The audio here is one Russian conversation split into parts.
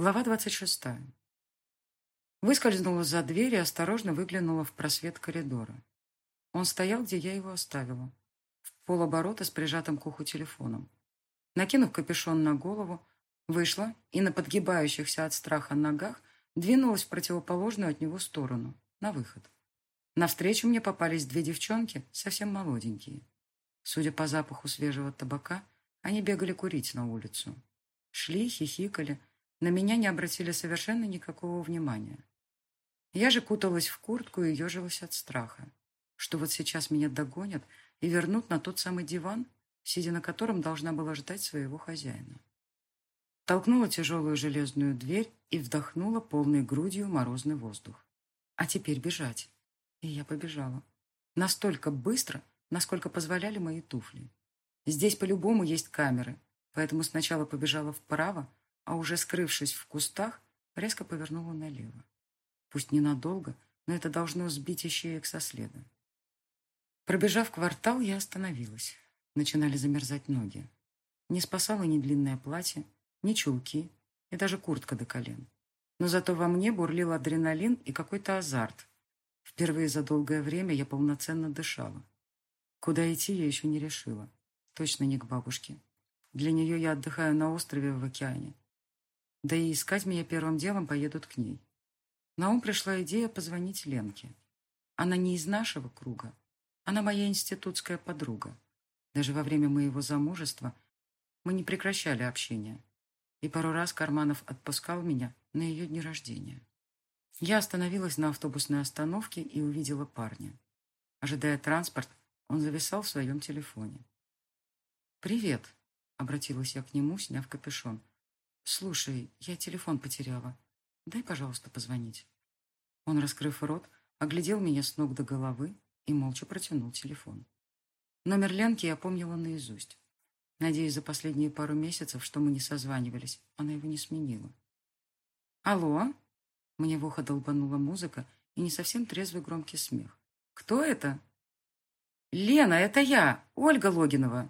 Глава двадцать шестая. Выскользнула за дверь и осторожно выглянула в просвет коридора. Он стоял, где я его оставила, в полоборота с прижатым к уху телефоном. Накинув капюшон на голову, вышла и на подгибающихся от страха ногах двинулась в противоположную от него сторону, на выход. Навстречу мне попались две девчонки, совсем молоденькие. Судя по запаху свежего табака, они бегали курить на улицу. Шли, хихикали, на меня не обратили совершенно никакого внимания. Я же куталась в куртку и ежилась от страха, что вот сейчас меня догонят и вернут на тот самый диван, сидя на котором должна была ждать своего хозяина. Толкнула тяжелую железную дверь и вдохнула полной грудью морозный воздух. А теперь бежать. И я побежала. Настолько быстро, насколько позволяли мои туфли. Здесь по-любому есть камеры, поэтому сначала побежала вправо, а уже скрывшись в кустах, резко повернула налево. Пусть ненадолго, но это должно сбить ищеек со следа. Пробежав квартал, я остановилась. Начинали замерзать ноги. Не спасало ни длинное платье, ни чулки и даже куртка до колен. Но зато во мне бурлил адреналин и какой-то азарт. Впервые за долгое время я полноценно дышала. Куда идти, я еще не решила. Точно не к бабушке. Для нее я отдыхаю на острове в океане. Да и искать меня первым делом поедут к ней. На ум пришла идея позвонить Ленке. Она не из нашего круга. Она моя институтская подруга. Даже во время моего замужества мы не прекращали общение. И пару раз Карманов отпускал меня на ее дни рождения. Я остановилась на автобусной остановке и увидела парня. Ожидая транспорт, он зависал в своем телефоне. «Привет», — обратилась я к нему, сняв капюшон. «Слушай, я телефон потеряла. Дай, пожалуйста, позвонить». Он, раскрыв рот, оглядел меня с ног до головы и молча протянул телефон. Номер Ленки я помнила наизусть. Надеюсь, за последние пару месяцев, что мы не созванивались, она его не сменила. «Алло?» Мне в ухо долбанула музыка и не совсем трезвый громкий смех. «Кто это?» «Лена, это я, Ольга Логинова».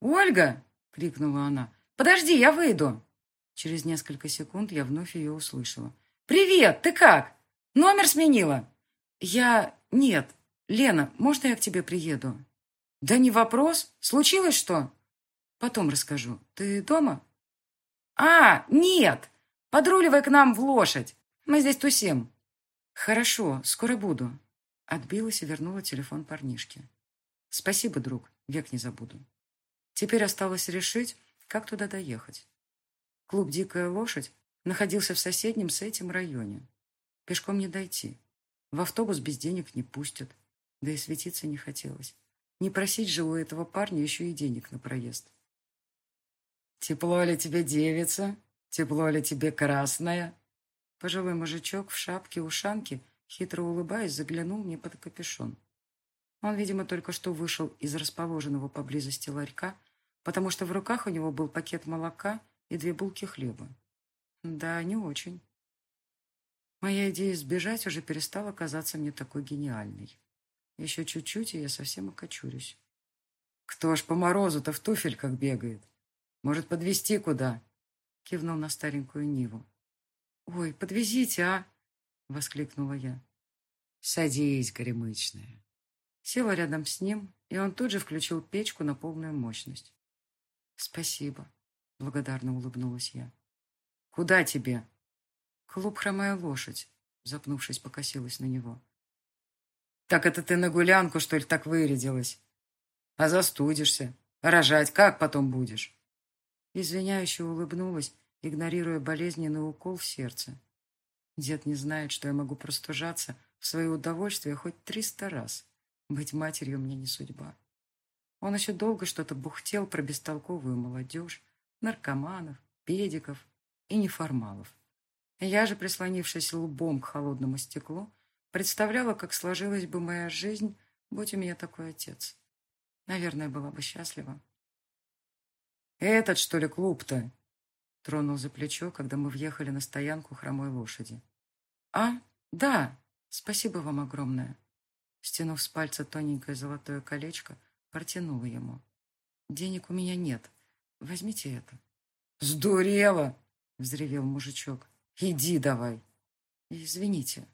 «Ольга!» — крикнула она. «Подожди, я выйду!» Через несколько секунд я вновь ее услышала. «Привет! Ты как? Номер сменила?» «Я... Нет. Лена, можно я к тебе приеду?» «Да не вопрос. Случилось что?» «Потом расскажу. Ты дома?» «А, нет! Подруливай к нам в лошадь. Мы здесь тусим». «Хорошо, скоро буду». Отбилась и вернула телефон парнишке. «Спасибо, друг. Век не забуду». Теперь осталось решить, как туда доехать. Клуб «Дикая лошадь» находился в соседнем с этим районе. Пешком не дойти. В автобус без денег не пустят. Да и светиться не хотелось. Не просить же у этого парня еще и денег на проезд. «Тепло ли тебе, девица? Тепло ли тебе, красная?» Пожилой мужичок в шапке-ушанке, хитро улыбаясь, заглянул мне под капюшон. Он, видимо, только что вышел из расположенного поблизости ларька, потому что в руках у него был пакет молока и две булки хлеба. Да, не очень. Моя идея сбежать уже перестала казаться мне такой гениальной. Еще чуть-чуть, и я совсем окочурюсь. Кто ж по морозу-то в туфельках бегает? Может, подвезти куда? Кивнул на старенькую Ниву. Ой, подвезите, а? Воскликнула я. Садись, горемычная. Села рядом с ним, и он тут же включил печку на полную мощность. Спасибо. Благодарно улыбнулась я. «Куда тебе?» «Клуб «Хромая лошадь», запнувшись, покосилась на него. «Так это ты на гулянку, что ли, так вырядилась? А застудишься? Рожать как потом будешь?» Извиняюще улыбнулась, игнорируя болезненный укол в сердце. Дед не знает, что я могу простужаться в свое удовольствие хоть триста раз. Быть матерью мне не судьба. Он еще долго что-то бухтел про бестолковую молодежь, наркоманов, педиков и неформалов. Я же, прислонившись лбом к холодному стеклу, представляла, как сложилась бы моя жизнь, будь у меня такой отец. Наверное, была бы счастлива. «Этот, что ли, клуб-то?» Тронул за плечо, когда мы въехали на стоянку хромой лошади. «А, да, спасибо вам огромное». Стянув с пальца тоненькое золотое колечко, протянула ему. «Денег у меня нет, Возьмите это. Сдурела! взревел мужичок. «Иди давай!» «Извините»,